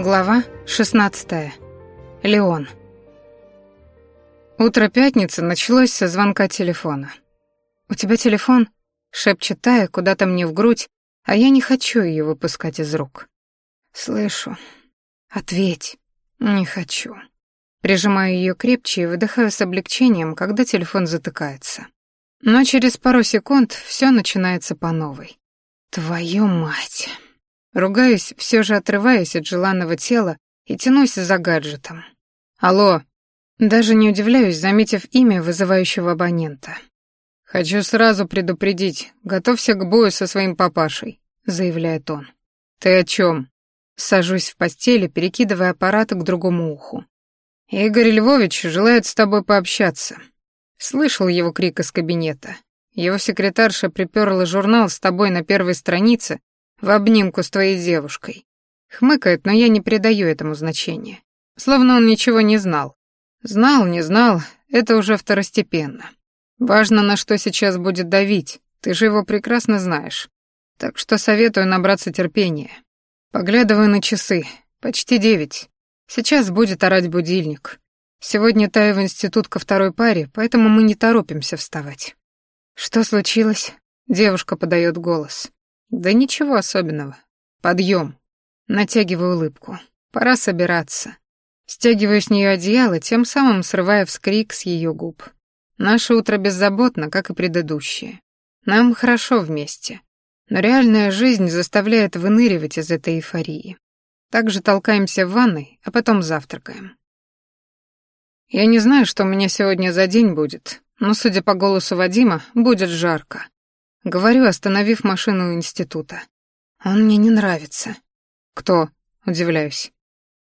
Глава 16. Леон. Утро пятницы началось со звонка телефона. «У тебя телефон?» — шепчет Тая куда-то мне в грудь, а я не хочу ее выпускать из рук. «Слышу. Ответь. Не хочу». Прижимаю ее крепче и выдыхаю с облегчением, когда телефон затыкается. Но через пару секунд все начинается по новой. «Твою мать!» Ругаюсь, все же отрываясь от желанного тела и тянусь за гаджетом. «Алло!» Даже не удивляюсь, заметив имя вызывающего абонента. «Хочу сразу предупредить, готовься к бою со своим папашей», — заявляет он. «Ты о чем? Сажусь в постели, перекидывая аппарат к другому уху. «Игорь Львович желает с тобой пообщаться». Слышал его крик из кабинета. Его секретарша приперла журнал с тобой на первой странице в обнимку с твоей девушкой. Хмыкает, но я не придаю этому значения. Словно он ничего не знал. Знал, не знал, это уже второстепенно. Важно, на что сейчас будет давить, ты же его прекрасно знаешь. Так что советую набраться терпения. Поглядываю на часы. Почти девять. Сейчас будет орать будильник. Сегодня Тая в институт ко второй паре, поэтому мы не торопимся вставать. Что случилось? Девушка подает голос. Да ничего особенного. Подъем. Натягиваю улыбку. Пора собираться. Стягиваю с нее одеяло, тем самым срывая вскрик с ее губ. Наше утро беззаботно, как и предыдущее. Нам хорошо вместе. Но реальная жизнь заставляет выныривать из этой эйфории. Также толкаемся в ванной, а потом завтракаем. Я не знаю, что у меня сегодня за день будет, но, судя по голосу Вадима, будет жарко. Говорю, остановив машину у института. Он мне не нравится. Кто? Удивляюсь.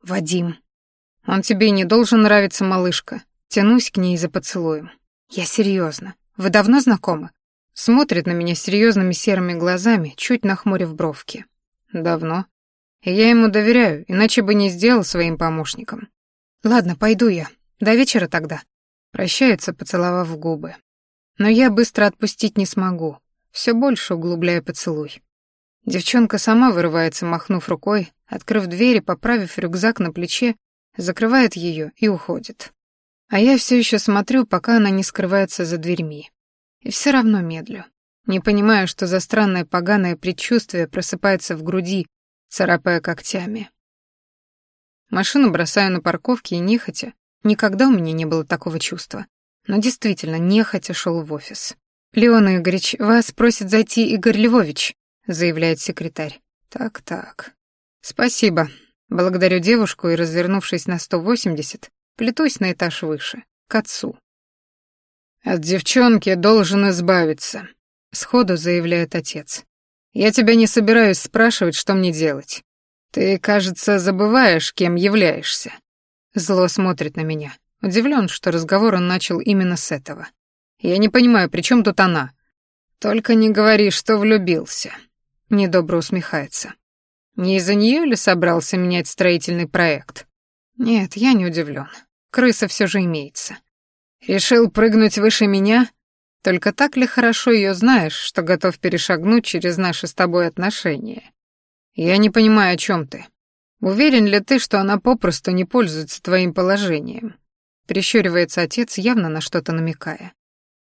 Вадим. Он тебе и не должен нравиться, малышка. Тянусь к ней за поцелуем. Я серьезно. Вы давно знакомы? Смотрит на меня серьезными серыми глазами, чуть нахмурив бровки. Давно. И я ему доверяю, иначе бы не сделал своим помощником. Ладно, пойду я. До вечера тогда. Прощается, поцеловав в губы. Но я быстро отпустить не смогу все больше углубляя поцелуй. Девчонка сама вырывается, махнув рукой, открыв дверь и поправив рюкзак на плече, закрывает ее и уходит. А я все еще смотрю, пока она не скрывается за дверьми. И все равно медлю. Не понимаю, что за странное поганое предчувствие просыпается в груди, царапая когтями. Машину бросаю на парковке и нехотя. Никогда у меня не было такого чувства. Но действительно, нехотя шел в офис. «Леон Игоревич, вас просит зайти Игорь Львович», — заявляет секретарь. «Так-так. Спасибо. Благодарю девушку и, развернувшись на 180, плетусь на этаж выше, к отцу. «От девчонки должен избавиться», — сходу заявляет отец. «Я тебя не собираюсь спрашивать, что мне делать. Ты, кажется, забываешь, кем являешься». Зло смотрит на меня. Удивлен, что разговор он начал именно с этого. Я не понимаю, при чем тут она? Только не говори, что влюбился. Недобро усмехается. Не из-за нее ли собрался менять строительный проект? Нет, я не удивлен. Крыса все же имеется. Решил прыгнуть выше меня? Только так ли хорошо ее знаешь, что готов перешагнуть через наши с тобой отношения? Я не понимаю, о чем ты. Уверен ли ты, что она попросту не пользуется твоим положением? Прищуривается отец, явно на что-то намекая.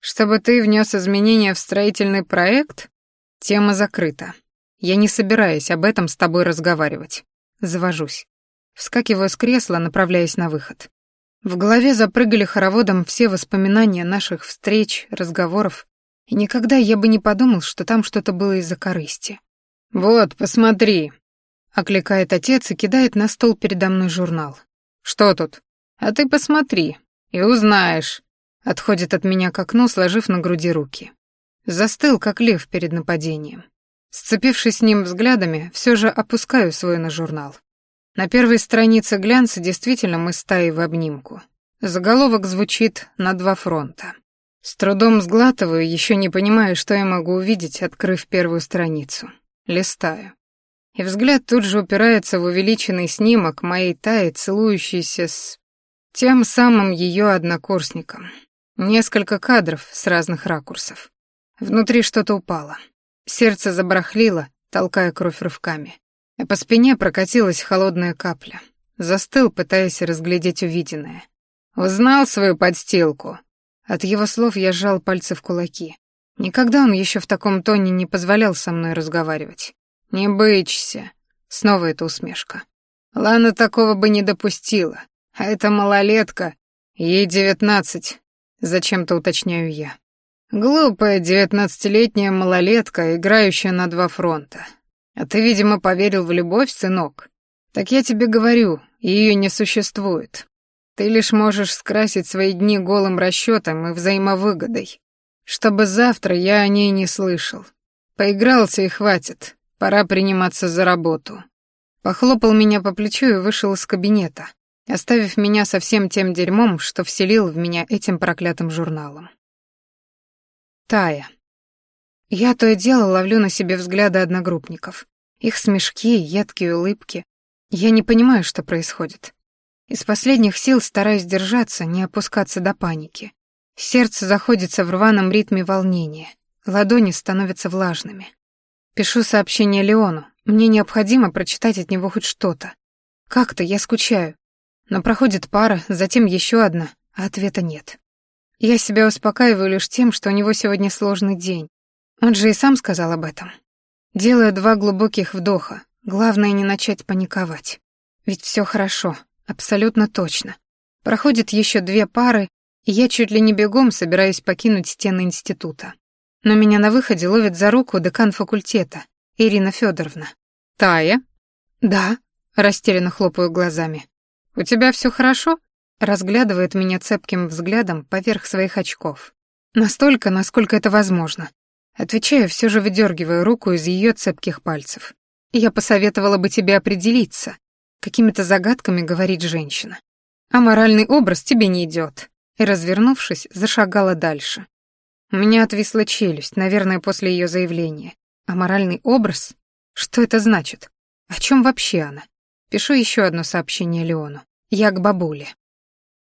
Чтобы ты внес изменения в строительный проект? Тема закрыта. Я не собираюсь об этом с тобой разговаривать. Завожусь. Вскакиваю с кресла, направляясь на выход. В голове запрыгали хороводом все воспоминания наших встреч, разговоров, и никогда я бы не подумал, что там что-то было из-за корысти. «Вот, посмотри», — окликает отец и кидает на стол передо мной журнал. «Что тут? А ты посмотри, и узнаешь, Отходит от меня к окну, сложив на груди руки. Застыл, как лев перед нападением. Сцепившись с ним взглядами, все же опускаю свой на журнал. На первой странице глянца действительно мы стаи в обнимку. Заголовок звучит «На два фронта». С трудом сглатываю, еще не понимая, что я могу увидеть, открыв первую страницу. Листаю. И взгляд тут же упирается в увеличенный снимок моей Таи, целующейся с тем самым ее однокурсником. Несколько кадров с разных ракурсов. Внутри что-то упало. Сердце забарахлило, толкая кровь рывками. а по спине прокатилась холодная капля. Застыл, пытаясь разглядеть увиденное. «Узнал свою подстилку?» От его слов я сжал пальцы в кулаки. Никогда он еще в таком тоне не позволял со мной разговаривать. «Не бычься!» Снова эта усмешка. Лана такого бы не допустила. А эта малолетка, ей девятнадцать, зачем-то уточняю я. Глупая девятнадцатилетняя малолетка, играющая на два фронта. А ты, видимо, поверил в любовь, сынок. Так я тебе говорю, ее не существует. Ты лишь можешь скрасить свои дни голым расчетом и взаимовыгодой. Чтобы завтра я о ней не слышал. Поигрался и хватит. Пора приниматься за работу. Похлопал меня по плечу и вышел из кабинета, оставив меня со всем тем дерьмом, что вселил в меня этим проклятым журналом. Тая. Я то и дело ловлю на себе взгляды одногруппников. Их смешки, едкие улыбки. Я не понимаю, что происходит. Из последних сил стараюсь держаться, не опускаться до паники. Сердце заходится в рваном ритме волнения. Ладони становятся влажными. Пишу сообщение Леону. Мне необходимо прочитать от него хоть что-то. Как-то я скучаю. Но проходит пара, затем еще одна, а ответа нет. Я себя успокаиваю лишь тем, что у него сегодня сложный день. Он же и сам сказал об этом. Делаю два глубоких вдоха. Главное не начать паниковать. Ведь все хорошо, абсолютно точно. Проходит еще две пары, и я чуть ли не бегом собираюсь покинуть стены института. Но меня на выходе ловит за руку декан факультета, Ирина Федоровна. «Тая?» «Да», — растерянно хлопаю глазами. «У тебя все хорошо?» разглядывает меня цепким взглядом поверх своих очков. Настолько, насколько это возможно. Отвечаю, все же выдергивая руку из ее цепких пальцев. Я посоветовала бы тебе определиться. Какими-то загадками говорит женщина. А моральный образ тебе не идет. И, развернувшись, зашагала дальше. У меня отвисла челюсть, наверное, после ее заявления. А моральный образ? Что это значит? О чем вообще она? Пишу еще одно сообщение Леону. Я к бабуле.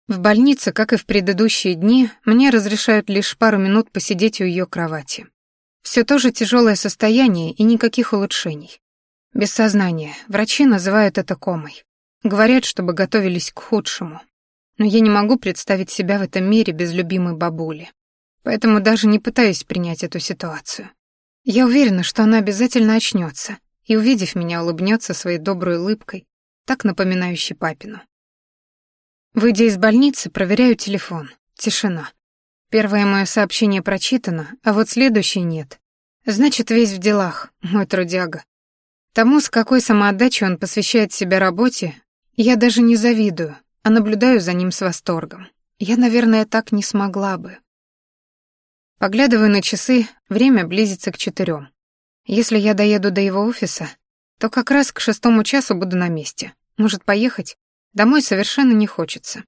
В больнице, как и в предыдущие дни, мне разрешают лишь пару минут посидеть у ее кровати. Все то же тяжелое состояние и никаких улучшений. Без сознания. Врачи называют это комой. Говорят, чтобы готовились к худшему. Но я не могу представить себя в этом мире без любимой бабули. Поэтому даже не пытаюсь принять эту ситуацию. Я уверена, что она обязательно очнется и, увидев меня, улыбнется своей доброй улыбкой, так напоминающей папину. Выйдя из больницы, проверяю телефон. Тишина. Первое мое сообщение прочитано, а вот следующее нет. Значит, весь в делах, мой трудяга. Тому, с какой самоотдачей он посвящает себя работе, я даже не завидую, а наблюдаю за ним с восторгом. Я, наверное, так не смогла бы. Поглядываю на часы, время близится к четырем. Если я доеду до его офиса, то как раз к шестому часу буду на месте. Может, поехать? Домой совершенно не хочется.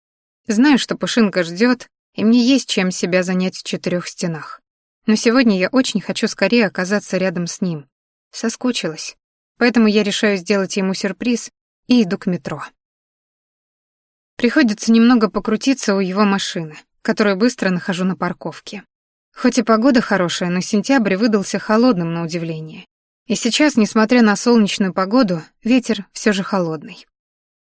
Знаю, что Пушинка ждет, и мне есть чем себя занять в четырех стенах. Но сегодня я очень хочу скорее оказаться рядом с ним. Соскучилась. Поэтому я решаю сделать ему сюрприз и иду к метро. Приходится немного покрутиться у его машины, которую быстро нахожу на парковке. Хоть и погода хорошая, но сентябрь выдался холодным на удивление. И сейчас, несмотря на солнечную погоду, ветер все же холодный.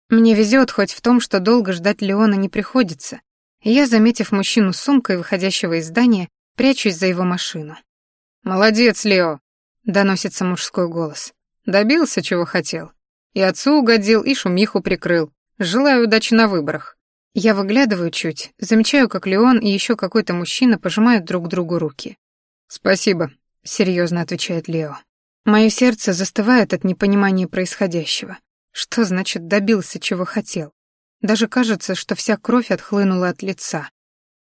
Мне везет хоть в том, что долго ждать Леона не приходится, и я, заметив мужчину с сумкой, выходящего из здания, прячусь за его машину. «Молодец, Лео!» — доносится мужской голос. «Добился, чего хотел. И отцу угодил, и шумиху прикрыл. Желаю удачи на выборах». Я выглядываю чуть, замечаю, как Леон и еще какой-то мужчина пожимают друг другу руки. «Спасибо», — серьезно отвечает Лео. Мое сердце застывает от непонимания происходящего. Что значит добился, чего хотел? Даже кажется, что вся кровь отхлынула от лица.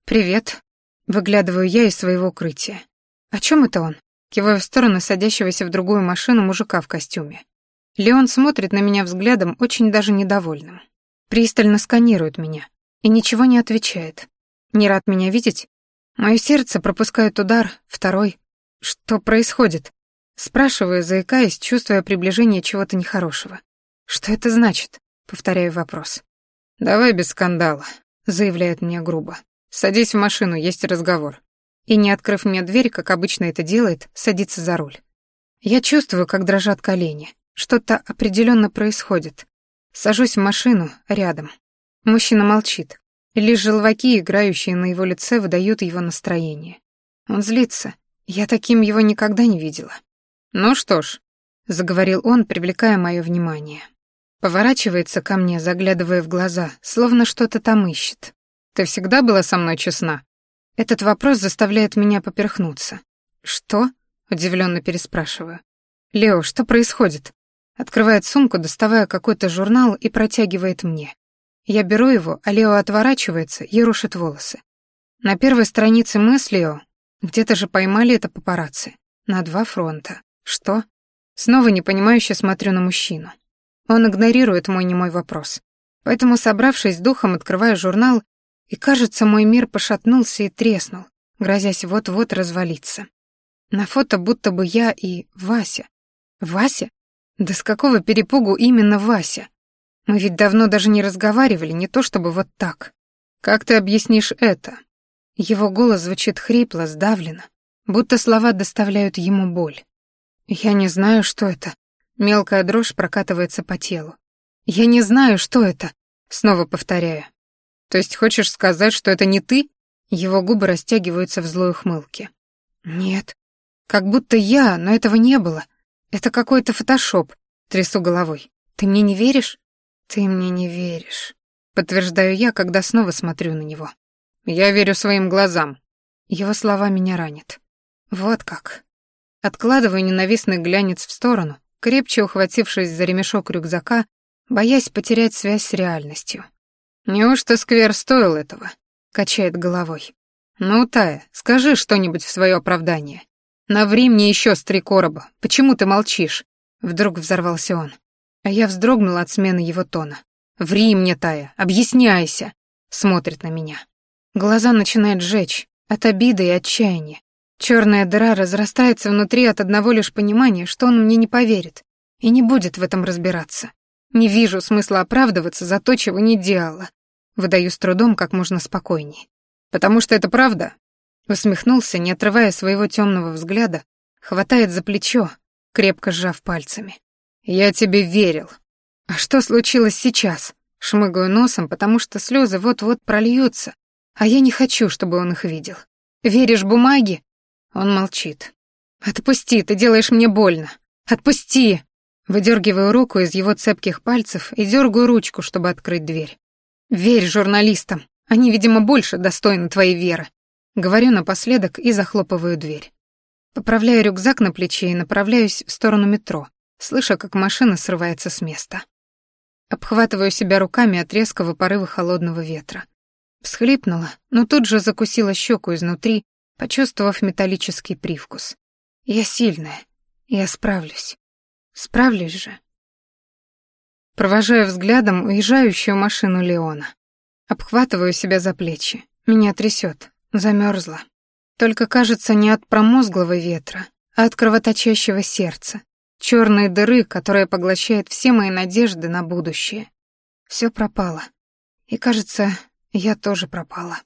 «Привет», — выглядываю я из своего укрытия. «О чем это он?» Киваю в сторону садящегося в другую машину мужика в костюме. Леон смотрит на меня взглядом очень даже недовольным. Пристально сканирует меня и ничего не отвечает. Не рад меня видеть? Мое сердце пропускает удар, второй. Что происходит? Спрашиваю, заикаясь, чувствуя приближение чего-то нехорошего. «Что это значит?» — повторяю вопрос. «Давай без скандала», — заявляет мне грубо. «Садись в машину, есть разговор». И, не открыв мне дверь, как обычно это делает, садится за руль. Я чувствую, как дрожат колени. Что-то определенно происходит. Сажусь в машину рядом. Мужчина молчит. Лишь желваки, играющие на его лице, выдают его настроение. Он злится. Я таким его никогда не видела. «Ну что ж», — заговорил он, привлекая мое внимание. Поворачивается ко мне, заглядывая в глаза, словно что-то там ищет. «Ты всегда была со мной честна?» Этот вопрос заставляет меня поперхнуться. «Что?» — удивленно переспрашиваю. «Лео, что происходит?» Открывает сумку, доставая какой-то журнал и протягивает мне. Я беру его, а Лео отворачивается и рушит волосы. На первой странице мы с Лео где-то же поймали это папарацци. На два фронта. Что? Снова непонимающе смотрю на мужчину. Он игнорирует мой немой вопрос. Поэтому, собравшись духом, открываю журнал, и, кажется, мой мир пошатнулся и треснул, грозясь вот-вот развалиться. На фото будто бы я и Вася. Вася? Да с какого перепугу именно Вася? Мы ведь давно даже не разговаривали, не то чтобы вот так. Как ты объяснишь это? Его голос звучит хрипло, сдавленно, будто слова доставляют ему боль. Я не знаю, что это. Мелкая дрожь прокатывается по телу. Я не знаю, что это. Снова повторяю. То есть хочешь сказать, что это не ты? Его губы растягиваются в злой ухмылке. Нет. Как будто я, но этого не было. Это какой-то фотошоп. Трясу головой. Ты мне не веришь? «Ты мне не веришь», — подтверждаю я, когда снова смотрю на него. «Я верю своим глазам». Его слова меня ранят. Вот как. Откладываю ненавистный глянец в сторону, крепче ухватившись за ремешок рюкзака, боясь потерять связь с реальностью. «Неужто сквер стоил этого?» — качает головой. «Ну, Тая, скажи что-нибудь в свое оправдание. Наври мне еще с три короба. Почему ты молчишь?» Вдруг взорвался он. А я вздрогнула от смены его тона. «Ври мне, Тая, объясняйся!» Смотрит на меня. Глаза начинают жечь от обиды и отчаяния. Черная дыра разрастается внутри от одного лишь понимания, что он мне не поверит и не будет в этом разбираться. Не вижу смысла оправдываться за то, чего не делала. Выдаю с трудом как можно спокойней. «Потому что это правда?» Усмехнулся, не отрывая своего темного взгляда, хватает за плечо, крепко сжав пальцами. «Я тебе верил». «А что случилось сейчас?» Шмыгаю носом, потому что слезы вот-вот прольются, а я не хочу, чтобы он их видел. «Веришь бумаге?» Он молчит. «Отпусти, ты делаешь мне больно. Отпусти!» Выдергиваю руку из его цепких пальцев и дергаю ручку, чтобы открыть дверь. «Верь журналистам, они, видимо, больше достойны твоей веры». Говорю напоследок и захлопываю дверь. Поправляю рюкзак на плече и направляюсь в сторону метро, слыша, как машина срывается с места. Обхватываю себя руками от резкого порыва холодного ветра. Всхлипнула, но тут же закусила щеку изнутри, почувствовав металлический привкус. Я сильная, я справлюсь. Справлюсь же. Провожаю взглядом уезжающую машину Леона. Обхватываю себя за плечи. Меня трясет, замерзла. Только кажется не от промозглого ветра, а от кровоточащего сердца, черной дыры, которая поглощает все мои надежды на будущее. Все пропало. И, кажется, я тоже пропала.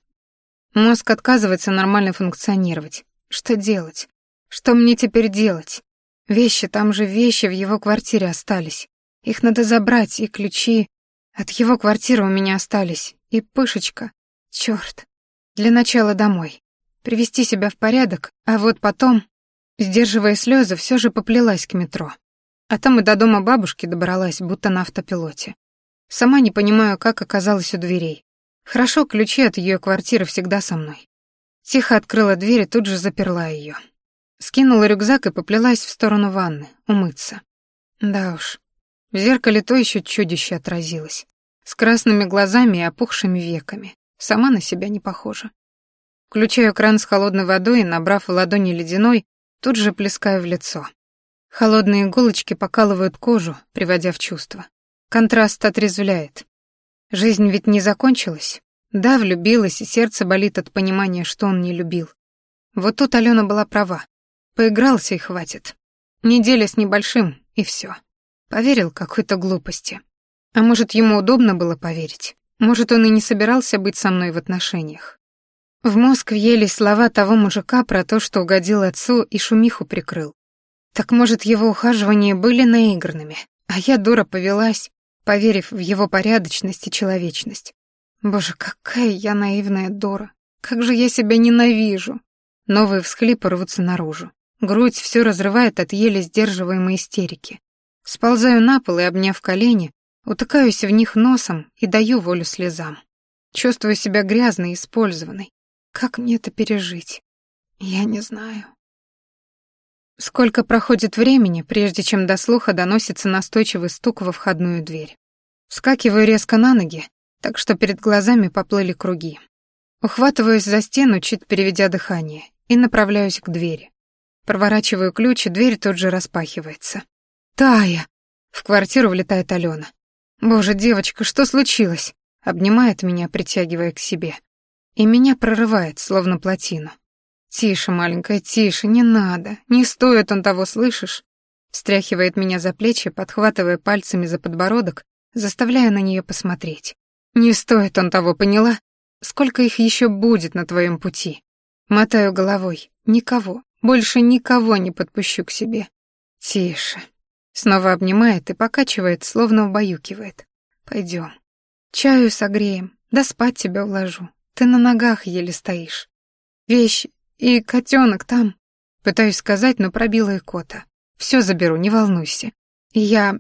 Мозг отказывается нормально функционировать. Что делать? Что мне теперь делать? Вещи, там же вещи в его квартире остались. Их надо забрать, и ключи. От его квартиры у меня остались. И пышечка. Чёрт. Для начала домой. Привести себя в порядок, а вот потом Сдерживая слезы, все же поплелась к метро. А там и до дома бабушки добралась, будто на автопилоте. Сама не понимаю, как оказалась у дверей. Хорошо, ключи от ее квартиры всегда со мной. Тихо открыла дверь и тут же заперла ее. Скинула рюкзак и поплелась в сторону ванны, умыться. Да уж, в зеркале то еще чудище отразилось. С красными глазами и опухшими веками. Сама на себя не похожа. Включаю кран с холодной водой и, набрав ладони ледяной, Тут же плескаю в лицо. Холодные иголочки покалывают кожу, приводя в чувство. Контраст отрезвляет. Жизнь ведь не закончилась. Да, влюбилась, и сердце болит от понимания, что он не любил. Вот тут Алена была права. Поигрался и хватит. Неделя с небольшим, и все. Поверил какой-то глупости. А может, ему удобно было поверить? Может, он и не собирался быть со мной в отношениях? В мозг въелись слова того мужика про то, что угодил отцу и шумиху прикрыл. Так может, его ухаживания были наигранными, а я, дура, повелась, поверив в его порядочность и человечность. Боже, какая я наивная дура. Как же я себя ненавижу. Новые всхлипы рвутся наружу. Грудь все разрывает от еле сдерживаемой истерики. Сползаю на пол и, обняв колени, утыкаюсь в них носом и даю волю слезам. Чувствую себя грязной и использованной. Как мне это пережить? Я не знаю. Сколько проходит времени, прежде чем до слуха доносится настойчивый стук во входную дверь. Вскакиваю резко на ноги, так что перед глазами поплыли круги. Ухватываюсь за стену, чуть переведя дыхание, и направляюсь к двери. Проворачиваю ключ, и дверь тут же распахивается. «Тая!» В квартиру влетает Алена. «Боже, девочка, что случилось?» Обнимает меня, притягивая к себе. И меня прорывает, словно плотину. «Тише, маленькая, тише, не надо, не стоит он того, слышишь?» Встряхивает меня за плечи, подхватывая пальцами за подбородок, заставляя на нее посмотреть. «Не стоит он того, поняла? Сколько их еще будет на твоем пути?» Мотаю головой. «Никого, больше никого не подпущу к себе». «Тише». Снова обнимает и покачивает, словно убаюкивает. Пойдем. Чаю согреем, да спать тебя уложу. Ты на ногах еле стоишь. Вещи, и котенок там. Пытаюсь сказать, но пробила кота. Все заберу, не волнуйся. И я...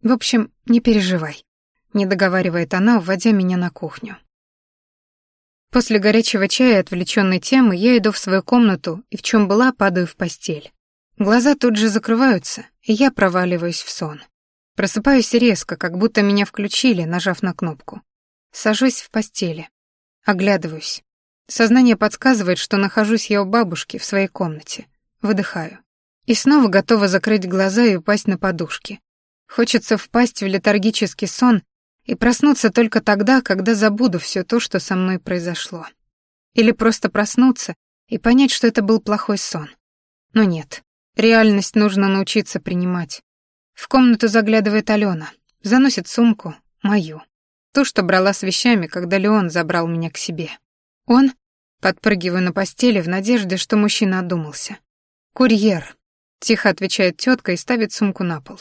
В общем, не переживай. Не договаривает она, уводя меня на кухню. После горячего чая и отвлеченной темы я иду в свою комнату и в чем была падаю в постель. Глаза тут же закрываются, и я проваливаюсь в сон. Просыпаюсь резко, как будто меня включили, нажав на кнопку. Сажусь в постели. Оглядываюсь. Сознание подсказывает, что нахожусь я у бабушки в своей комнате. Выдыхаю. И снова готова закрыть глаза и упасть на подушки. Хочется впасть в летаргический сон и проснуться только тогда, когда забуду все то, что со мной произошло. Или просто проснуться и понять, что это был плохой сон. Но нет, реальность нужно научиться принимать. В комнату заглядывает Алена, заносит сумку, мою. Ту, что брала с вещами, когда Леон забрал меня к себе. Он? Подпрыгиваю на постели в надежде, что мужчина одумался. «Курьер», — тихо отвечает тетка и ставит сумку на пол.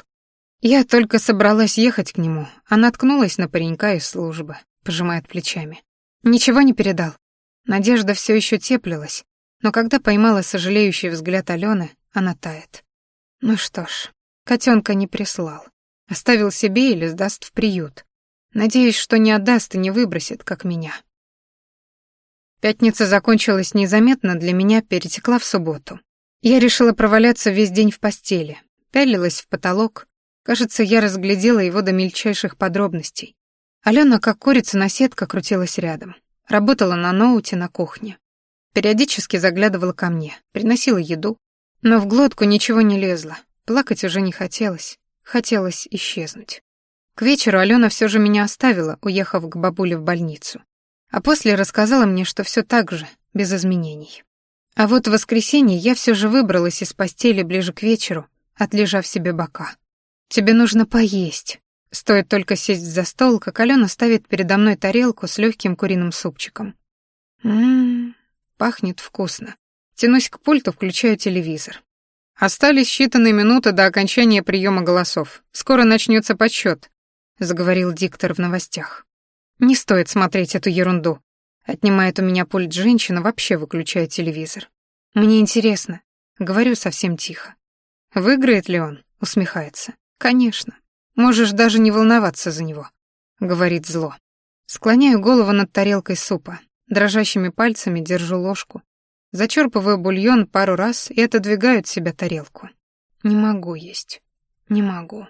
Я только собралась ехать к нему, а наткнулась на паренька из службы, пожимает плечами. Ничего не передал. Надежда все еще теплилась, но когда поймала сожалеющий взгляд Алены, она тает. Ну что ж, котенка не прислал. Оставил себе или сдаст в приют. Надеюсь, что не отдаст и не выбросит, как меня. Пятница закончилась незаметно для меня, перетекла в субботу. Я решила проваляться весь день в постели, пялилась в потолок. Кажется, я разглядела его до мельчайших подробностей. Алена, как курица на сетка, крутилась рядом. Работала на ноуте на кухне. Периодически заглядывала ко мне, приносила еду. Но в глотку ничего не лезло. Плакать уже не хотелось. Хотелось исчезнуть. К вечеру Алена все же меня оставила, уехав к бабуле в больницу. А после рассказала мне, что все так же, без изменений. А вот в воскресенье я все же выбралась из постели ближе к вечеру, отлежав себе бока. «Тебе нужно поесть». Стоит только сесть за стол, как Алена ставит передо мной тарелку с легким куриным супчиком. Ммм, пахнет вкусно. Тянусь к пульту, включаю телевизор. Остались считанные минуты до окончания приема голосов. Скоро начнется подсчет, заговорил диктор в новостях. Не стоит смотреть эту ерунду. Отнимает у меня пульт женщина, вообще выключая телевизор. Мне интересно. Говорю совсем тихо. Выиграет ли он? Усмехается. Конечно. Можешь даже не волноваться за него. Говорит зло. Склоняю голову над тарелкой супа. Дрожащими пальцами держу ложку. Зачерпываю бульон пару раз и отодвигаю от себя тарелку. Не могу есть. Не могу.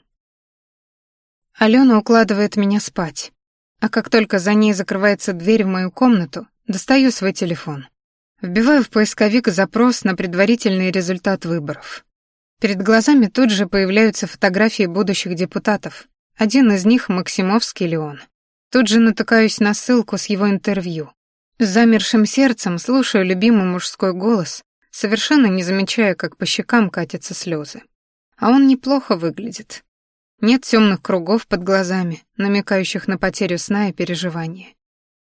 Алена укладывает меня спать. А как только за ней закрывается дверь в мою комнату, достаю свой телефон. Вбиваю в поисковик запрос на предварительный результат выборов. Перед глазами тут же появляются фотографии будущих депутатов. Один из них — Максимовский Леон. Тут же натыкаюсь на ссылку с его интервью. С замершим сердцем слушаю любимый мужской голос, совершенно не замечая, как по щекам катятся слезы. А он неплохо выглядит. Нет темных кругов под глазами, намекающих на потерю сна и переживания.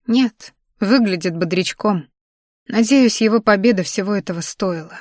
Нет, выглядит бодрячком. Надеюсь, его победа всего этого стоила.